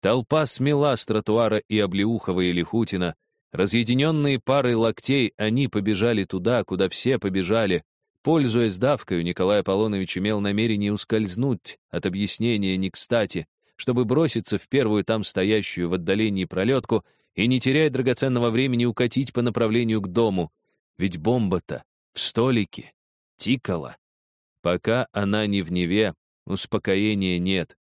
Толпа смела с тротуара и Облеухова, и Лихутина. Разъединенные парой локтей, они побежали туда, куда все побежали. Пользуясь давкой, Николай Аполлонович имел намерение ускользнуть от объяснения не кстати, чтобы броситься в первую там стоящую в отдалении пролетку и, не теряя драгоценного времени, укатить по направлению к дому. Ведь бомба-то в столике тикала. Пока она не в Неве, успокоения нет.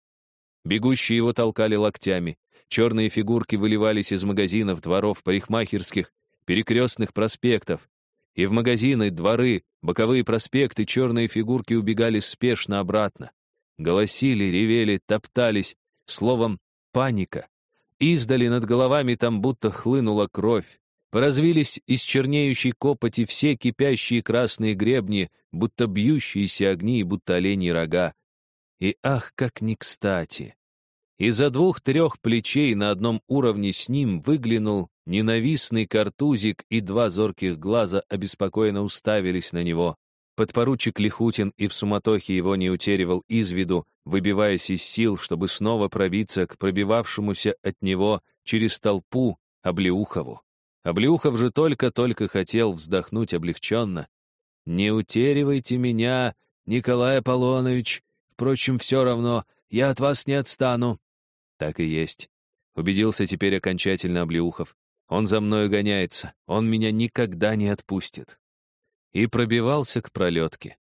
Бегущие его толкали локтями. Черные фигурки выливались из магазинов, дворов, парикмахерских, перекрестных проспектов. И в магазины, дворы, боковые проспекты черные фигурки убегали спешно обратно. Голосили, ревели, топтались, Словом, паника. Издали над головами там будто хлынула кровь. Поразвились из чернеющей копоти все кипящие красные гребни, будто бьющиеся огни и будто оленьи рога. И ах, как не кстати! Из-за двух-трех плечей на одном уровне с ним выглянул ненавистный картузик, и два зорких глаза обеспокоенно уставились на него. Подпоручик Лихутин и в суматохе его не утеревал из виду, выбиваясь из сил, чтобы снова пробиться к пробивавшемуся от него через толпу Облеухову. Облеухов же только-только хотел вздохнуть облегченно. «Не утеривайте меня, Николай Аполлонович. Впрочем, все равно, я от вас не отстану». Так и есть. Убедился теперь окончательно Облеухов. Он за мною гоняется, он меня никогда не отпустит и пробивался к пролетке.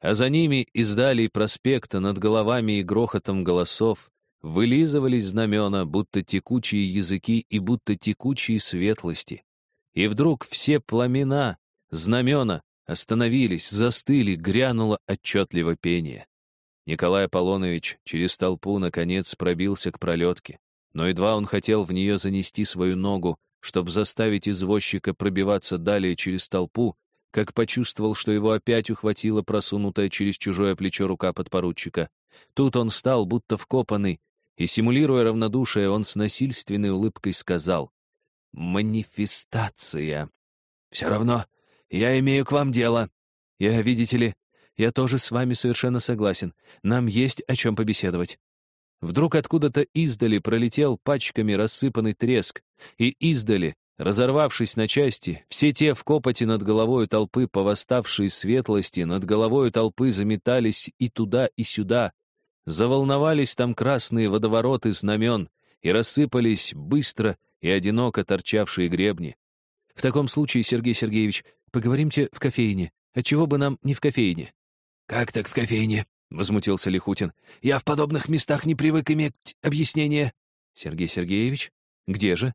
А за ними из проспекта над головами и грохотом голосов вылизывались знамена, будто текучие языки и будто текучие светлости. И вдруг все пламена, знамена остановились, застыли, грянуло отчетливо пение. Николай Аполлонович через толпу, наконец, пробился к пролетке. Но едва он хотел в нее занести свою ногу, чтобы заставить извозчика пробиваться далее через толпу, как почувствовал, что его опять ухватила просунутая через чужое плечо рука подпоручика. Тут он встал, будто вкопанный, и, симулируя равнодушие, он с насильственной улыбкой сказал «Манифестация». «Все равно, я имею к вам дело. Я, видите ли, я тоже с вами совершенно согласен. Нам есть о чем побеседовать». Вдруг откуда-то издали пролетел пачками рассыпанный треск, и издали Разорвавшись на части, все те в копоти над головой толпы, повоставшие светлости, над головой толпы заметались и туда, и сюда. Заволновались там красные водовороты знамен и рассыпались быстро и одиноко торчавшие гребни. В таком случае, Сергей Сергеевич, поговоримте в кофейне. Отчего бы нам не в кофейне? «Как так в кофейне?» — возмутился Лихутин. «Я в подобных местах не привык иметь объяснение». «Сергей Сергеевич? Где же?»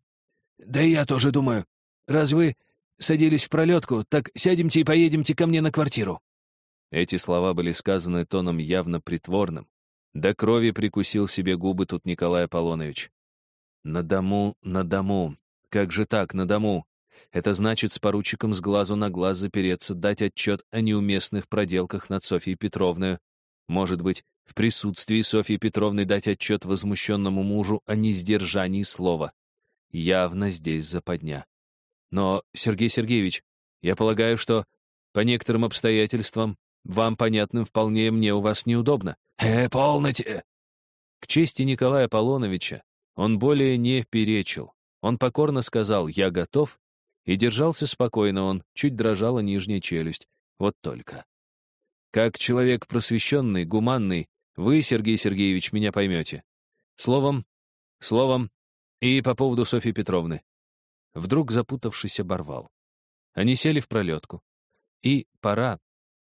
«Да и я тоже думаю. Раз вы садились в пролетку, так сядемте и поедемте ко мне на квартиру». Эти слова были сказаны тоном явно притворным. До крови прикусил себе губы тут Николай Аполлонович. «На дому, на дому. Как же так, на дому? Это значит с поручиком с глазу на глаз запереться, дать отчет о неуместных проделках над Софьей Петровной. Может быть, в присутствии Софьи Петровны дать отчет возмущенному мужу о несдержании слова. Явно здесь западня. Но, Сергей Сергеевич, я полагаю, что по некоторым обстоятельствам, вам понятным вполне мне у вас неудобно. Э, полноте! К чести Николая Аполлоновича он более не перечил. Он покорно сказал «я готов», и держался спокойно он, чуть дрожала нижняя челюсть. Вот только. Как человек просвещенный, гуманный, вы, Сергей Сергеевич, меня поймете. Словом, словом, и по поводу Софьи Петровны. Вдруг запутавшись оборвал. Они сели в пролетку. И пора.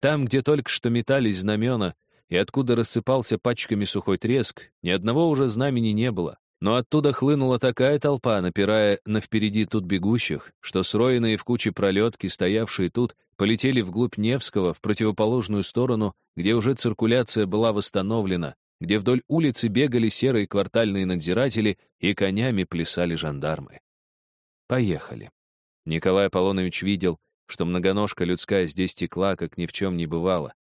Там, где только что метались знамена, и откуда рассыпался пачками сухой треск, ни одного уже знамени не было. Но оттуда хлынула такая толпа, напирая на впереди тут бегущих, что сроенные в куче пролетки, стоявшие тут, полетели вглубь Невского, в противоположную сторону, где уже циркуляция была восстановлена, где вдоль улицы бегали серые квартальные надзиратели и конями плясали жандармы. Поехали. Николай Аполлонович видел, что многоножка людская здесь текла, как ни в чем не бывало.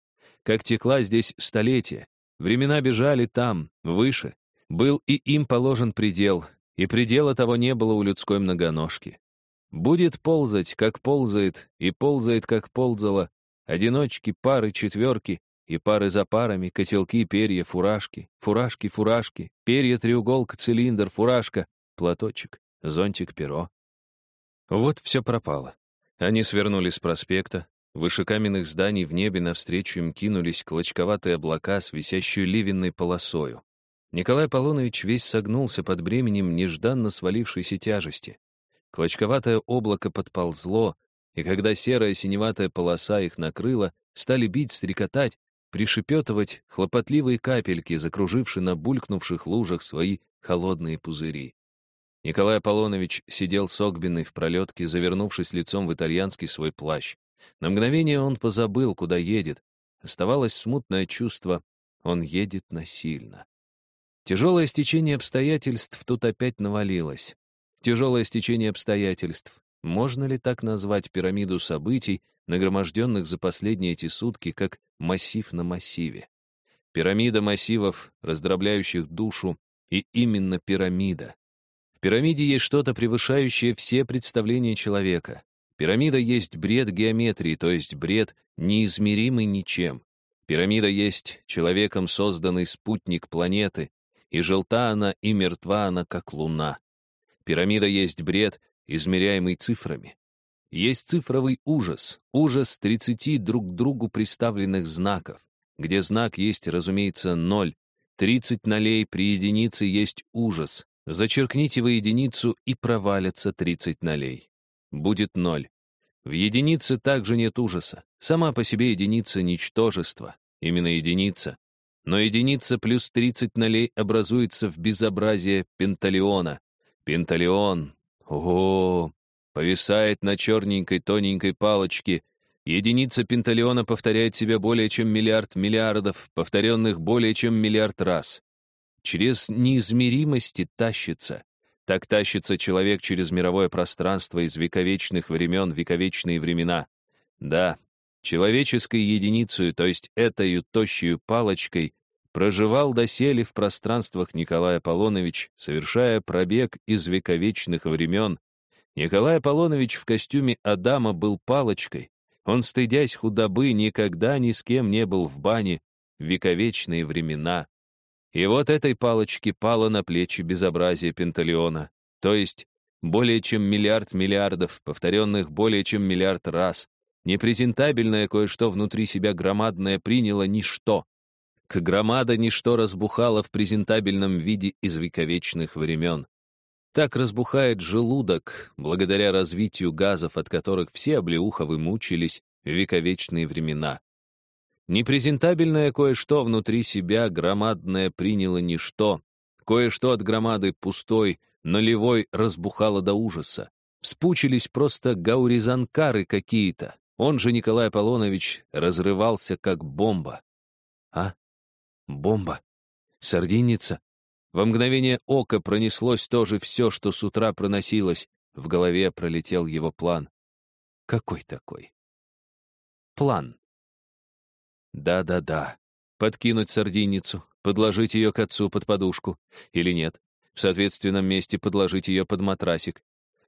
Как текла здесь столетия. Времена бежали там, выше. Был и им положен предел, и предела того не было у людской многоножки. Будет ползать, как ползает, и ползает, как ползала, одиночки, пары, четверки, и пары за парами, котелки, перья, фуражки, фуражки, фуражки, перья, треуголка, цилиндр, фуражка, платочек, зонтик, перо. Вот все пропало. Они свернули с проспекта, выше каменных зданий в небе навстречу им кинулись клочковатые облака с висящей ливенной полосою. Николай Полонович весь согнулся под бременем нежданно свалившейся тяжести. Клочковатое облако подползло, и когда серая синеватая полоса их накрыла, стали бить, стрекотать, пришепетывать хлопотливые капельки, закружившие на булькнувших лужах свои холодные пузыри. Николай Аполлонович сидел согбенный в пролетке, завернувшись лицом в итальянский свой плащ. На мгновение он позабыл, куда едет. Оставалось смутное чувство — он едет насильно. Тяжелое стечение обстоятельств тут опять навалилось. Тяжелое стечение обстоятельств. Можно ли так назвать пирамиду событий, нагроможденных за последние эти сутки, как массив на массиве? Пирамида массивов, раздробляющих душу, и именно пирамида. В пирамиде есть что-то превышающее все представления человека. Пирамида есть бред геометрии, то есть бред, неизмеримый ничем. Пирамида есть человеком созданный спутник планеты, и желта она, и мертва она, как луна. Пирамида есть бред, измеряемый цифрами. Есть цифровый ужас, ужас 30 друг другу приставленных знаков, где знак есть, разумеется, ноль. 30 нолей при единице есть ужас. Зачеркните вы единицу, и провалятся 30 нолей. Будет ноль. В единице также нет ужаса. Сама по себе единица — ничтожество. Именно единица но единица плюс 30 нолей образуется в безобразие пенталеона. Пенталеон, ого, повисает на черненькой тоненькой палочке. Единица пенталеона повторяет себя более чем миллиард миллиардов, повторенных более чем миллиард раз. Через неизмеримости тащится. Так тащится человек через мировое пространство из вековечных времен вековечные времена. Да, человеческой единицей, то есть этой тощей палочкой, проживал доселе в пространствах Николай Аполлонович, совершая пробег из вековечных времен. Николай Аполлонович в костюме Адама был палочкой. Он, стыдясь худобы, никогда ни с кем не был в бане в вековечные времена. И вот этой палочке пало на плечи безобразие Пенталеона, то есть более чем миллиард миллиардов, повторенных более чем миллиард раз, Непрезентабельное кое-что внутри себя громадное приняло ничто. К громада ничто разбухало в презентабельном виде из вековечных времен. Так разбухает желудок, благодаря развитию газов, от которых все облеуховы мучились в вековечные времена. Непрезентабельное кое-что внутри себя громадное приняло ничто. Кое-что от громады пустой, нулевой разбухало до ужаса. Вспучились просто гауризанкары какие-то, он же, Николай Аполлонович, разрывался как бомба. А? Бомба? Сардинница? Во мгновение ока пронеслось тоже все, что с утра проносилось. В голове пролетел его план. Какой такой? План. Да-да-да. Подкинуть сардинницу, подложить ее к отцу под подушку. Или нет, в соответственном месте подложить ее под матрасик.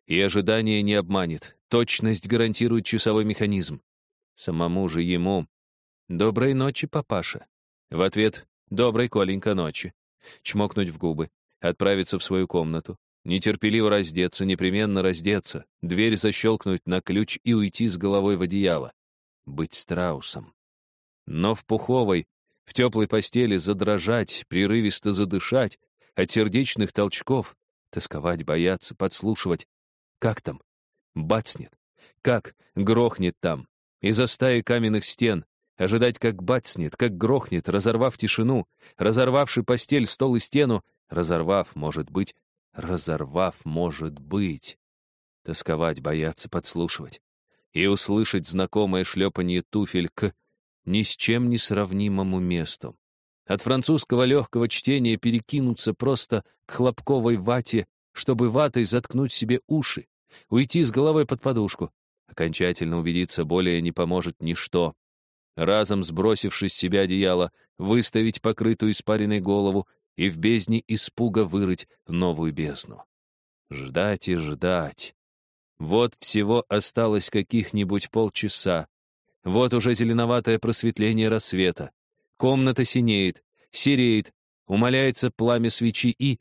И ожидание не обманет. Точность гарантирует часовой механизм. Самому же ему «Доброй ночи, папаша». В ответ «Доброй, Коленька, ночи». Чмокнуть в губы, отправиться в свою комнату, нетерпеливо раздеться, непременно раздеться, дверь защелкнуть на ключ и уйти с головой в одеяло. Быть страусом. Но в пуховой, в теплой постели задрожать, прерывисто задышать, от сердечных толчков, тосковать, бояться, подслушивать. Как там? Бацнет. Как грохнет там. Из-за стаи каменных стен. Ожидать, как бацнет, как грохнет, разорвав тишину, разорвавший постель, стол и стену, разорвав, может быть, разорвав, может быть. Тосковать, бояться, подслушивать. и услышать знакомое шлепанье туфель к ни с чем не сравнимому месту. От французского легкого чтения перекинуться просто к хлопковой вате, чтобы ватой заткнуть себе уши, уйти с головой под подушку. Окончательно убедиться более не поможет ничто. Разом сбросившись с себя одеяло, выставить покрытую испаренной голову и в бездне испуга вырыть новую бездну. Ждать и ждать. Вот всего осталось каких-нибудь полчаса. Вот уже зеленоватое просветление рассвета. Комната синеет, сереет, умоляется пламя свечи и...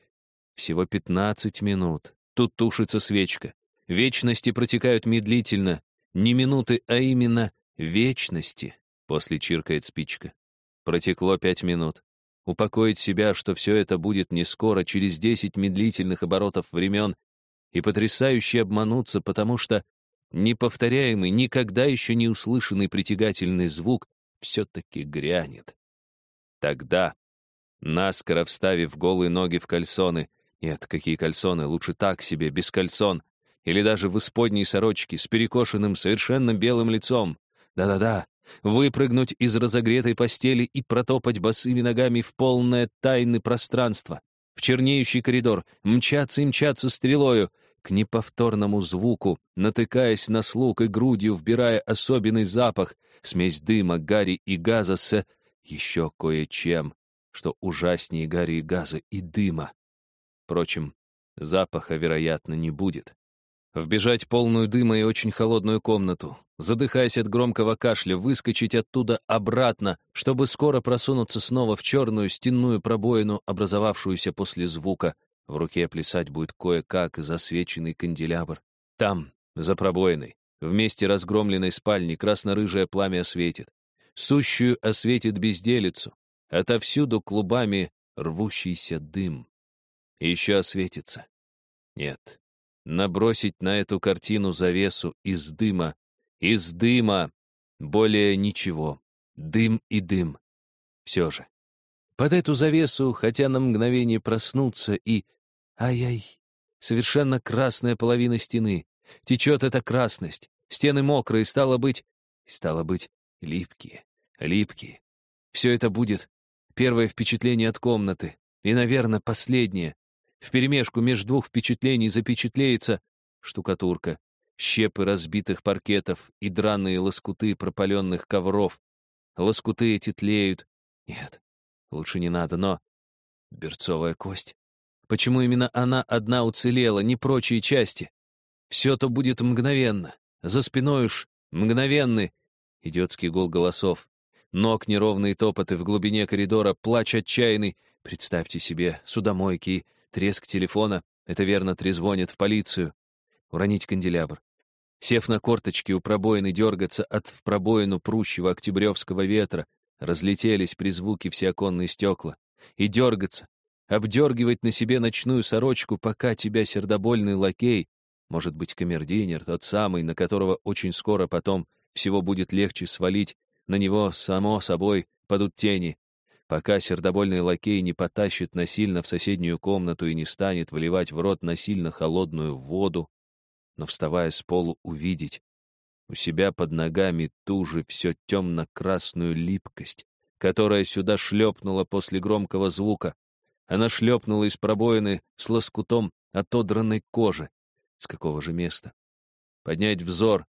Всего пятнадцать минут. Тут тушится свечка. Вечности протекают медлительно. Не минуты, а именно вечности. После чиркает спичка. Протекло пять минут. Упокоить себя, что все это будет не скоро, через десять медлительных оборотов времен, и потрясающе обмануться, потому что неповторяемый, никогда еще не услышанный притягательный звук все-таки грянет. Тогда, наскоро вставив голые ноги в кальсоны, нет, какие кальсоны, лучше так себе, без кальсон, или даже в исподней сорочке с перекошенным совершенно белым лицом. Да-да-да, выпрыгнуть из разогретой постели и протопать босыми ногами в полное тайны пространство, в чернеющий коридор, мчаться и мчаться стрелою, к неповторному звуку, натыкаясь на слуг и грудью, вбирая особенный запах, смесь дыма, гари и газа с еще кое-чем, что ужаснее гари и газа и дыма. Впрочем, запаха, вероятно, не будет. Вбежать полную дыма и очень холодную комнату, задыхаясь от громкого кашля, выскочить оттуда обратно, чтобы скоро просунуться снова в черную стенную пробоину, образовавшуюся после звука, в руке плясать будет кое-как засвеченный канделябр. Там, за пробоиной, в месте разгромленной спальни, красно-рыжее пламя осветит. Сущую осветит безделицу. Отовсюду клубами рвущийся дым. Еще осветится. Нет. Набросить на эту картину завесу из дыма. Из дыма! Более ничего. Дым и дым. Все же. Под эту завесу, хотя на мгновение проснуться и Ай-яй, совершенно красная половина стены. Течет эта красность. Стены мокрые, стало быть... Стало быть, липкие, липкие. Все это будет первое впечатление от комнаты. И, наверное, последнее. Вперемешку между двух впечатлений запечатлеется штукатурка, щепы разбитых паркетов и драные лоскуты пропаленных ковров. Лоскуты эти тлеют. Нет, лучше не надо, но... Берцовая кость. Почему именно она одна уцелела, не прочие части? Все-то будет мгновенно. За спиной уж мгновенный. Идиотский гул голосов. Ног неровные топоты в глубине коридора, плач отчаянный. Представьте себе, судомойки треск телефона. Это верно трезвонит в полицию. Уронить канделябр. Сев на корточки у пробоины, дергаться от в пробоину прущего октябревского ветра, разлетелись при звуке все оконные стекла. И дергаться, обдергивать на себе ночную сорочку, пока тебя сердобольный лакей, может быть, камердинер, тот самый, на которого очень скоро потом всего будет легче свалить, на него, само собой, падут тени, пока сердобольный лакей не потащит насильно в соседнюю комнату и не станет вливать в рот насильно холодную воду, но, вставая с полу, увидеть у себя под ногами ту же все темно-красную липкость, которая сюда шлепнула после громкого звука, она шлепнула из пробоины с лоскутом отодранной кожи. С какого же места? Поднять взор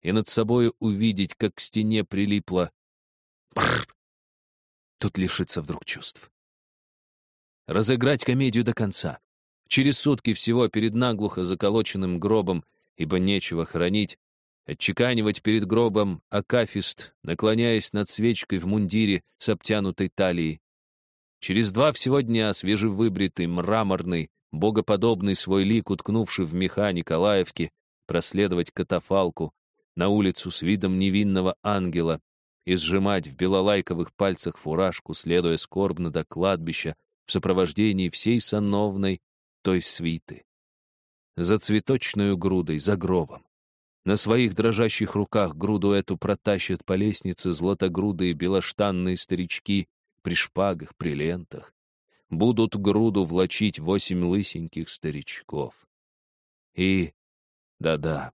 и над собой увидеть, как к стене прилипла... Бррр! Тут лишится вдруг чувств. Разыграть комедию до конца. Через сутки всего перед наглухо заколоченным гробом, ибо нечего хоронить, отчеканивать перед гробом акафист, наклоняясь над свечкой в мундире с обтянутой талией, Через два всего дня свежевыбритый, мраморный, богоподобный свой лик, уткнувший в меха Николаевки, проследовать катафалку на улицу с видом невинного ангела и сжимать в белолайковых пальцах фуражку, следуя скорбно до кладбища в сопровождении всей сановной той свиты. За цветочную грудой, за гробом. На своих дрожащих руках груду эту протащат по лестнице златогрудые белоштанные старички при шпагах, при лентах. Будут груду влачить восемь лысеньких старичков. И, да-да,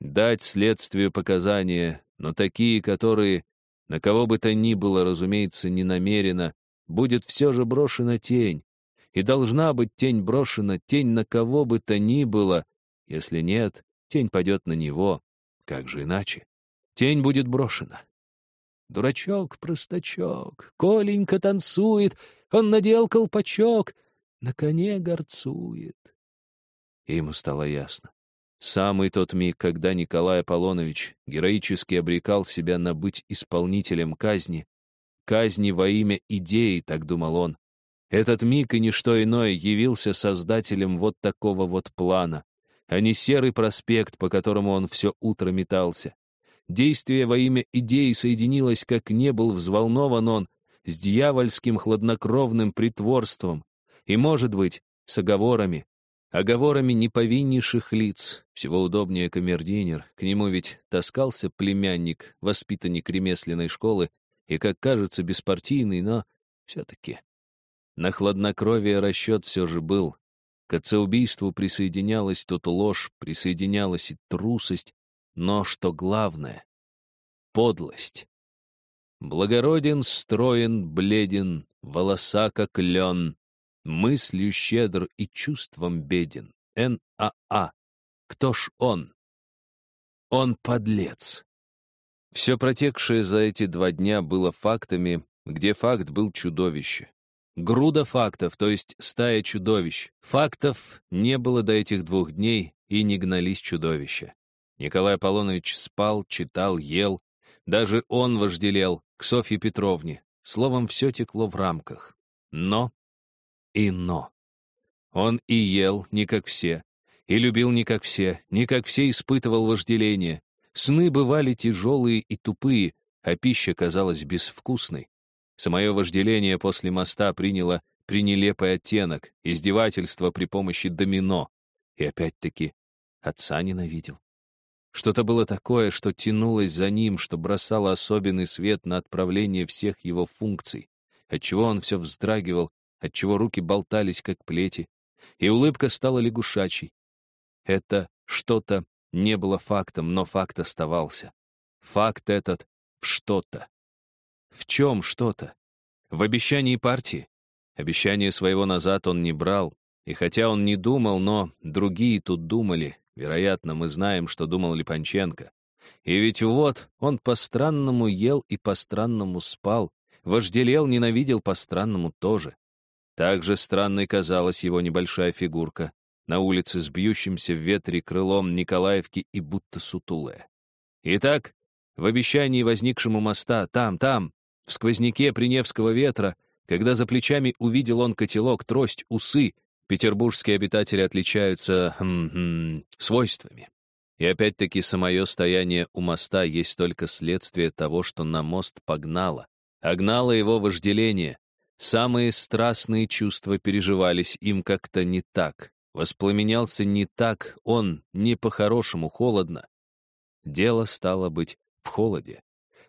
дать следствию показания, но такие, которые, на кого бы то ни было, разумеется, не намеренно, будет все же брошена тень. И должна быть тень брошена, тень на кого бы то ни было. Если нет, тень пойдет на него. Как же иначе? Тень будет брошена. Дурачок, простачок, Коленька танцует, он надел колпачок, на коне горцует. И ему стало ясно. Самый тот миг, когда Николай Аполлонович героически обрекал себя на быть исполнителем казни, казни во имя идеи, так думал он. Этот миг и ничто иное явился создателем вот такого вот плана, а не серый проспект, по которому он все утро метался. Действие во имя идеи соединилось, как не был взволнован он, с дьявольским хладнокровным притворством и, может быть, с оговорами, оговорами неповиннейших лиц. Всего удобнее камердинер, к нему ведь таскался племянник, воспитанник ремесленной школы, и, как кажется, беспартийный, но все-таки. На хладнокровие расчет все же был. К отцеубийству присоединялась тут ложь, присоединялась и трусость, но, что главное, подлость. Благороден, строен, бледен, волоса как лен, мыслью щедр и чувством беден. Н.А.А. Кто ж он? Он подлец. Все протекшее за эти два дня было фактами, где факт был чудовище. Груда фактов, то есть стая чудовищ. Фактов не было до этих двух дней, и не гнались чудовища. Николай Аполлонович спал, читал, ел. Даже он вожделел к Софье Петровне. Словом, все текло в рамках. Но и но. Он и ел не как все, и любил не как все, не как все испытывал вожделение. Сны бывали тяжелые и тупые, а пища казалась безвкусной. Самое вожделение после моста приняло пренелепый оттенок, издевательство при помощи домино. И опять-таки отца ненавидел. Что-то было такое, что тянулось за ним, что бросало особенный свет на отправление всех его функций, отчего он все вздрагивал, отчего руки болтались, как плети, и улыбка стала лягушачьей. Это что-то не было фактом, но факт оставался. Факт этот в что-то. В чем что-то? В обещании партии. Обещание своего назад он не брал, и хотя он не думал, но другие тут думали, вероятно, мы знаем, что думал Липанченко. И ведь вот он по-странному ел и по-странному спал, вожделел, ненавидел по-странному тоже. Так же странной казалась его небольшая фигурка на улице с бьющимся в ветре крылом Николаевки и будто сутулая. Итак, в обещании возникшему моста, там, там, в сквозняке Приневского ветра, когда за плечами увидел он котелок, трость, усы, петербургские обитатели отличаются хм -хм, свойствами. И опять-таки самое стояние у моста есть только следствие того, что на мост погнало, а гнало его вожделение, Самые страстные чувства переживались им как-то не так. Воспламенялся не так, он не по-хорошему, холодно. Дело стало быть в холоде.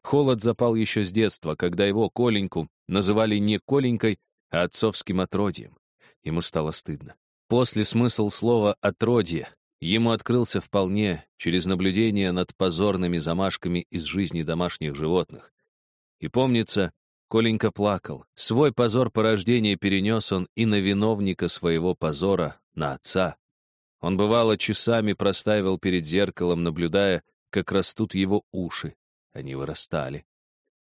Холод запал еще с детства, когда его, Коленьку, называли не Коленькой, а отцовским отродьем. Ему стало стыдно. После смысл слова «отродье» ему открылся вполне через наблюдение над позорными замашками из жизни домашних животных. И помнится, Коленька плакал. Свой позор порождения перенес он и на виновника своего позора, на отца. Он, бывало, часами простаивал перед зеркалом, наблюдая, как растут его уши. Они вырастали.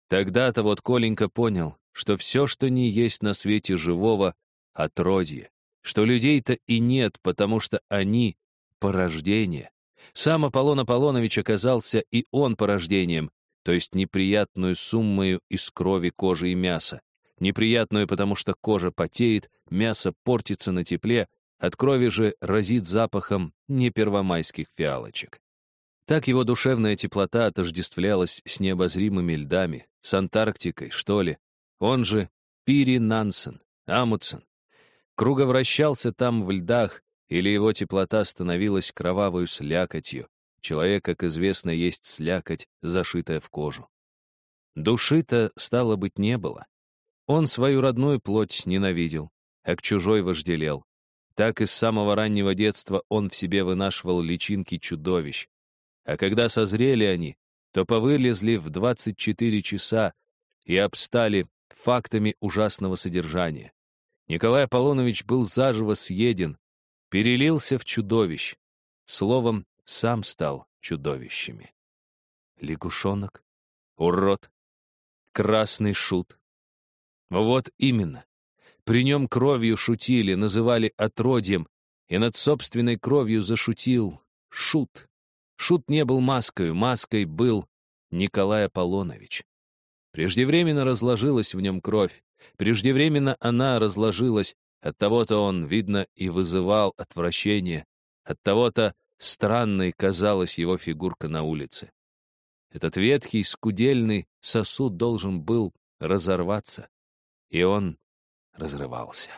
Тогда-то вот Коленька понял, что все, что не есть на свете живого, — отродье, что людей-то и нет, потому что они — порождение. Сам Аполлон Аполлонович оказался и он порождением, то есть неприятную суммою из крови, кожи и мяса. Неприятную, потому что кожа потеет, мясо портится на тепле, от крови же разит запахом не первомайских фиалочек. Так его душевная теплота отождествлялась с необозримыми льдами, с Антарктикой, что ли. Он же Пири Нансен, Амутсен. Круговращался там в льдах, или его теплота становилась кровавою слякотью, Человек, как известно, есть слякоть, зашитая в кожу. Души-то, стало быть, не было. Он свою родную плоть ненавидел, а к чужой вожделел. Так и с самого раннего детства он в себе вынашивал личинки чудовищ. А когда созрели они, то повылезли в 24 часа и обстали фактами ужасного содержания. Николай Аполлонович был заживо съеден, перелился в чудовищ. Словом, сам стал чудовищами. Лягушонок, урод, красный шут. Вот именно. При нем кровью шутили, называли отродьем, и над собственной кровью зашутил шут. Шут не был маской, маской был Николай Аполлонович. Преждевременно разложилась в нем кровь, преждевременно она разложилась, от того-то он, видно, и вызывал отвращение, от того-то странной казалась его фигурка на улице. Этот ветхий, скудельный сосуд должен был разорваться, и он разрывался.